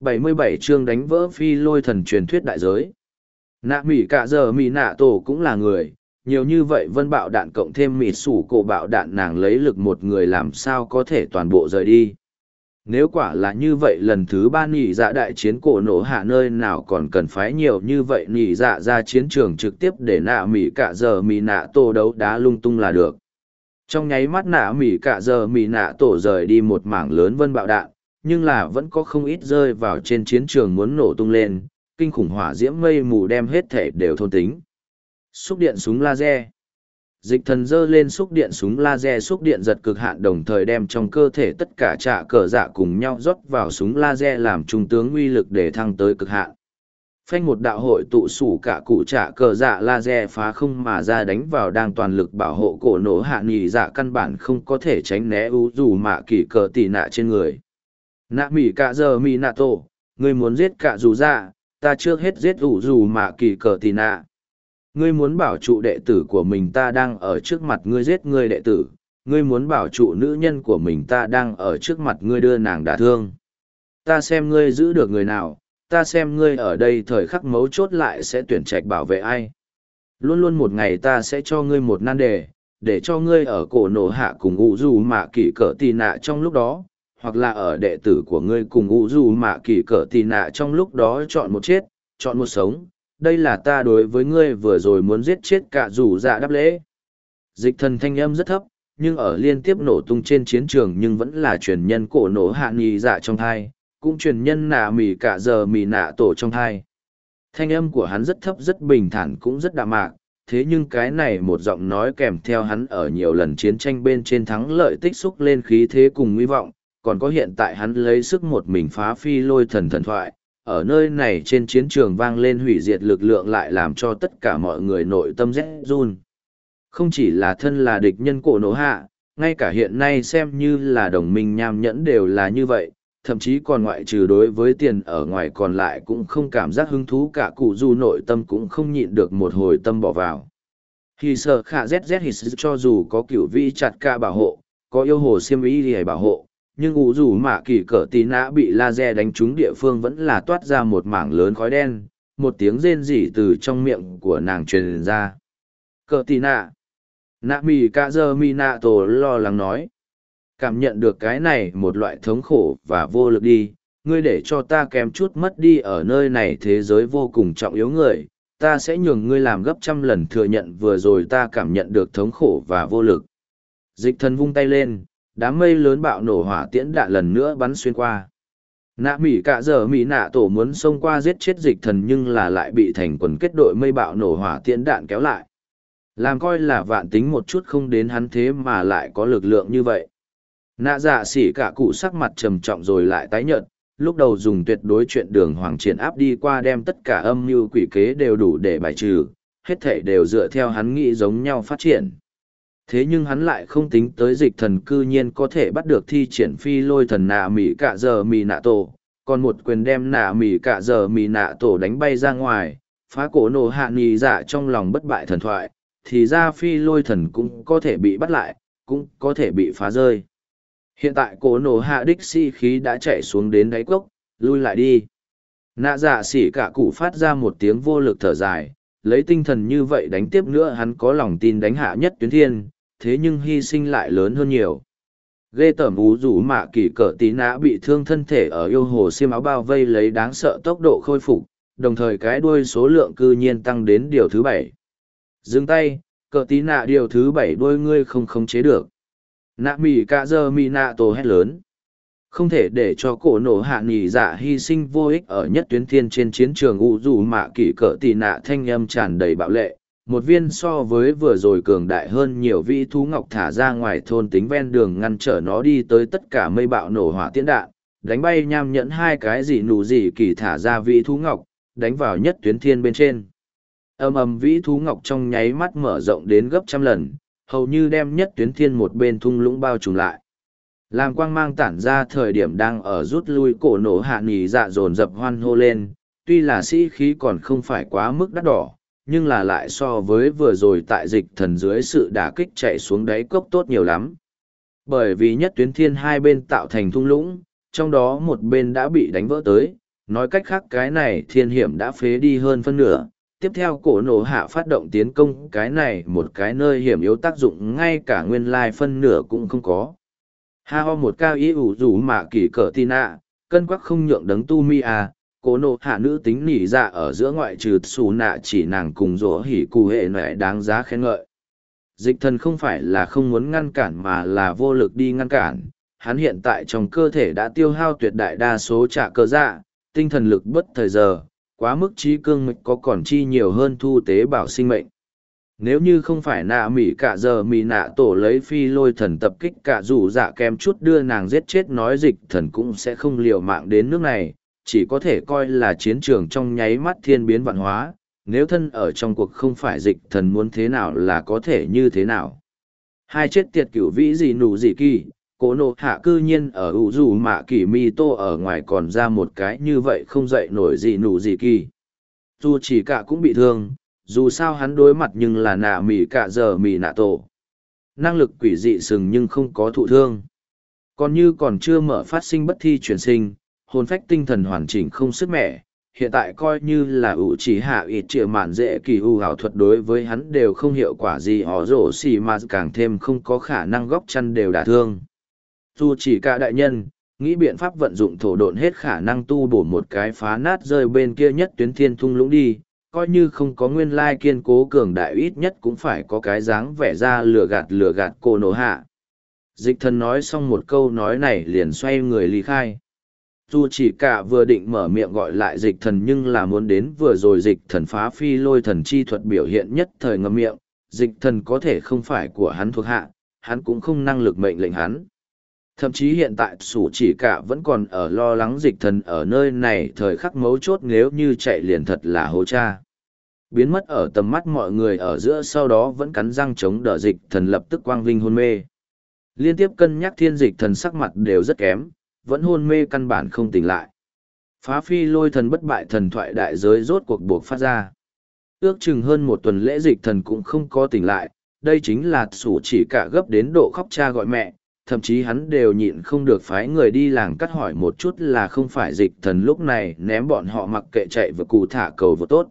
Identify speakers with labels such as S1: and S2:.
S1: 77 chương đánh vỡ phi lôi thần truyền thuyết đại giới. Nạ mỉ cả giờ mỉ nạ tổ cũng là người, nhiều như vậy vân bạo đạn cộng thêm mỉ sủ cổ bạo đạn nàng lấy lực một người làm sao có thể toàn bộ rời đi. Nếu quả là như vậy lần thứ ba nỉ dạ đại chiến cổ nổ hạ nơi nào còn cần phái nhiều như vậy nỉ dạ ra chiến trường trực tiếp để nạ mỉ cả giờ mỉ nạ tổ đấu đá lung tung là được. Trong nháy mắt nạ mỉ cả giờ mỉ nạ tổ rời đi một mảng lớn vân bạo đạn, nhưng là vẫn có không ít rơi vào trên chiến trường muốn nổ tung lên, kinh khủng hỏa diễm mây mù đem hết thể đều thôn tính. Xúc điện súng laser Dịch thần dơ lên xúc điện súng laser xúc điện giật cực hạn đồng thời đem trong cơ thể tất cả trạ cờ dạ cùng nhau rót vào súng laser làm trung tướng uy lực để thăng tới cực hạn. Phanh một đạo hội tụ sủ cả cụ trạ cờ dạ laser phá không mà ra đánh vào đang toàn lực bảo hộ cổ nổ hạ nghỉ dạ căn bản không có thể tránh né ưu dù mạ kỳ cờ tỉ nạ trên người nạ mỉ cả giờ mỉ nạ tổ, ngươi muốn giết cả dù dạ ta trước hết giết ủ dù mà kỳ cờ tì nạ. Ngươi muốn bảo trụ đệ tử của mình ta đang ở trước mặt ngươi giết ngươi đệ tử. Ngươi muốn bảo trụ nữ nhân của mình ta đang ở trước mặt ngươi đưa nàng đả thương. Ta xem ngươi giữ được người nào, ta xem ngươi ở đây thời khắc mấu chốt lại sẽ tuyển trạch bảo vệ ai. Luôn luôn một ngày ta sẽ cho ngươi một nan đề, để cho ngươi ở cổ nổ hạ cùng ủ dù mạ kỷ cỡ tì nạ trong lúc đó hoặc là ở đệ tử của ngươi cùng u dù mạ kỳ cỡ tì nạ trong lúc đó chọn một chết, chọn một sống. Đây là ta đối với ngươi vừa rồi muốn giết chết cả dù dạ đáp lễ. Dịch thần thanh âm rất thấp, nhưng ở liên tiếp nổ tung trên chiến trường nhưng vẫn là truyền nhân cổ nổ hạ nghi dạ trong thai, cũng truyền nhân nạ mì cả giờ mì nạ tổ trong thai. Thanh âm của hắn rất thấp, rất bình thản cũng rất đạm mạc, thế nhưng cái này một giọng nói kèm theo hắn ở nhiều lần chiến tranh bên trên thắng lợi tích xúc lên khí thế cùng nguy vọng còn có hiện tại hắn lấy sức một mình phá phi lôi thần thần thoại, ở nơi này trên chiến trường vang lên hủy diệt lực lượng lại làm cho tất cả mọi người nội tâm rét run. Không chỉ là thân là địch nhân cổ nổ hạ, ngay cả hiện nay xem như là đồng minh nham nhẫn đều là như vậy, thậm chí còn ngoại trừ đối với tiền ở ngoài còn lại cũng không cảm giác hứng thú cả cụ du nội tâm cũng không nhịn được một hồi tâm bỏ vào. Hì sợ khả ZZ hì cho dù có cửu vi chặt ca bảo hộ, có yêu hồ siêm ý thì bảo hộ, nhưng ủ rủ mạ kỳ cỡ tí nã bị laser đánh trúng địa phương vẫn là toát ra một mảng lớn khói đen, một tiếng rên rỉ từ trong miệng của nàng truyền ra. Cỡ tí nạ nạ mì ca dơ mi nạ tổ lo lắng nói. Cảm nhận được cái này một loại thống khổ và vô lực đi, ngươi để cho ta kém chút mất đi ở nơi này thế giới vô cùng trọng yếu người, ta sẽ nhường ngươi làm gấp trăm lần thừa nhận vừa rồi ta cảm nhận được thống khổ và vô lực. Dịch thần vung tay lên đám mây lớn bạo nổ hỏa tiễn đạn lần nữa bắn xuyên qua. Nạ mỹ cạ giờ mỹ nạ tổ muốn xông qua giết chết dịch thần nhưng là lại bị thành quần kết đội mây bạo nổ hỏa tiễn đạn kéo lại. Làm coi là vạn tính một chút không đến hắn thế mà lại có lực lượng như vậy. Nạ dạ xỉ cả cụ sắc mặt trầm trọng rồi lại tái nhợt, lúc đầu dùng tuyệt đối chuyện đường hoàng triển áp đi qua đem tất cả âm mưu quỷ kế đều đủ để bài trừ, hết thể đều dựa theo hắn nghĩ giống nhau phát triển thế nhưng hắn lại không tính tới dịch thần cư nhiên có thể bắt được thi triển phi lôi thần nạ mỹ cả giờ mỹ nạ tổ. Còn một quyền đem nạ mỹ cả giờ mỹ nạ tổ đánh bay ra ngoài, phá cổ nổ hạ nghỉ dạ trong lòng bất bại thần thoại, thì ra phi lôi thần cũng có thể bị bắt lại, cũng có thể bị phá rơi. Hiện tại cổ nổ hạ đích si khí đã chạy xuống đến đáy cốc, lui lại đi. Nạ dạ xỉ cả cụ phát ra một tiếng vô lực thở dài, lấy tinh thần như vậy đánh tiếp nữa hắn có lòng tin đánh hạ nhất tuyến thiên thế nhưng hy sinh lại lớn hơn nhiều. Ghê tởm ú rủ mạ kỳ cỡ tí nã bị thương thân thể ở yêu hồ xiêm áo bao vây lấy đáng sợ tốc độ khôi phục, đồng thời cái đuôi số lượng cư nhiên tăng đến điều thứ bảy. Dừng tay, cỡ tí nạ điều thứ bảy đuôi ngươi không khống chế được. Nạ mỉ cạ giờ mi nạ tổ hét lớn. Không thể để cho cổ nổ hạ nghỉ dạ hy sinh vô ích ở nhất tuyến thiên trên chiến trường ụ rủ mạ kỳ cỡ tí nạ thanh âm tràn đầy bạo lệ, một viên so với vừa rồi cường đại hơn nhiều vị thú ngọc thả ra ngoài thôn tính ven đường ngăn trở nó đi tới tất cả mây bạo nổ hỏa tiễn đạn, đánh bay nham nhẫn hai cái gì nụ gì kỳ thả ra vị thú ngọc, đánh vào nhất tuyến thiên bên trên. Ầm ầm vĩ thú ngọc trong nháy mắt mở rộng đến gấp trăm lần, hầu như đem nhất tuyến thiên một bên thung lũng bao trùm lại. Làm quang mang tản ra thời điểm đang ở rút lui cổ nổ hạ nghỉ dạ dồn dập hoan hô lên, tuy là sĩ khí còn không phải quá mức đắt đỏ nhưng là lại so với vừa rồi tại dịch thần dưới sự đả kích chạy xuống đáy cốc tốt nhiều lắm. Bởi vì nhất tuyến thiên hai bên tạo thành thung lũng, trong đó một bên đã bị đánh vỡ tới, nói cách khác cái này thiên hiểm đã phế đi hơn phân nửa. Tiếp theo cổ nổ hạ phát động tiến công cái này một cái nơi hiểm yếu tác dụng ngay cả nguyên lai phân nửa cũng không có. Ha ho một cao ý ủ rủ mà kỳ cỡ tin ạ cân quắc không nhượng đấng tu mi à Cố nô hạ nữ tính nỉ dạ ở giữa ngoại trừ xù nạ chỉ nàng cùng rỗ hỉ cụ hệ nệ đáng giá khen ngợi. Dịch thần không phải là không muốn ngăn cản mà là vô lực đi ngăn cản. Hắn hiện tại trong cơ thể đã tiêu hao tuyệt đại đa số trả cơ dạ tinh thần lực bất thời giờ, quá mức trí cương mịch có còn chi nhiều hơn thu tế bảo sinh mệnh. Nếu như không phải nạ mỉ cả giờ mỉ nạ tổ lấy phi lôi thần tập kích cả dù dạ kém chút đưa nàng giết chết nói dịch thần cũng sẽ không liều mạng đến nước này chỉ có thể coi là chiến trường trong nháy mắt thiên biến vạn hóa, nếu thân ở trong cuộc không phải dịch thần muốn thế nào là có thể như thế nào. Hai chết tiệt cửu vĩ gì nụ gì kỳ, cổ nộ hạ cư nhiên ở ủ dù mạ kỳ mi tô ở ngoài còn ra một cái như vậy không dậy nổi gì nụ gì kỳ. Dù chỉ cả cũng bị thương, dù sao hắn đối mặt nhưng là nạ mỉ cả giờ mỉ nạ tổ. Năng lực quỷ dị sừng nhưng không có thụ thương. Còn như còn chưa mở phát sinh bất thi chuyển sinh hồn phách tinh thần hoàn chỉnh không sức mẻ hiện tại coi như là ủ chỉ hạ ít trịa mạn dễ kỳ ưu ảo thuật đối với hắn đều không hiệu quả gì họ rổ xì mà càng thêm không có khả năng góc chăn đều đả thương dù chỉ cả đại nhân, nghĩ biện pháp vận dụng thổ độn hết khả năng tu bổ một cái phá nát rơi bên kia nhất tuyến thiên thung lũng đi, coi như không có nguyên lai kiên cố cường đại ít nhất cũng phải có cái dáng vẻ ra lừa gạt lừa gạt cô nổ hạ. Dịch thần nói xong một câu nói này liền xoay người ly khai. Dù chỉ cả vừa định mở miệng gọi lại dịch thần nhưng là muốn đến vừa rồi dịch thần phá phi lôi thần chi thuật biểu hiện nhất thời ngâm miệng, dịch thần có thể không phải của hắn thuộc hạ, hắn cũng không năng lực mệnh lệnh hắn. Thậm chí hiện tại sủ chỉ cả vẫn còn ở lo lắng dịch thần ở nơi này thời khắc mấu chốt nếu như chạy liền thật là hố cha. Biến mất ở tầm mắt mọi người ở giữa sau đó vẫn cắn răng chống đỡ dịch thần lập tức quang vinh hôn mê. Liên tiếp cân nhắc thiên dịch thần sắc mặt đều rất kém, vẫn hôn mê căn bản không tỉnh lại. Phá phi lôi thần bất bại thần thoại đại giới rốt cuộc buộc phát ra. Ước chừng hơn một tuần lễ dịch thần cũng không có tỉnh lại, đây chính là sủ chỉ cả gấp đến độ khóc cha gọi mẹ, thậm chí hắn đều nhịn không được phái người đi làng cắt hỏi một chút là không phải dịch thần lúc này ném bọn họ mặc kệ chạy và cụ thả cầu vừa tốt.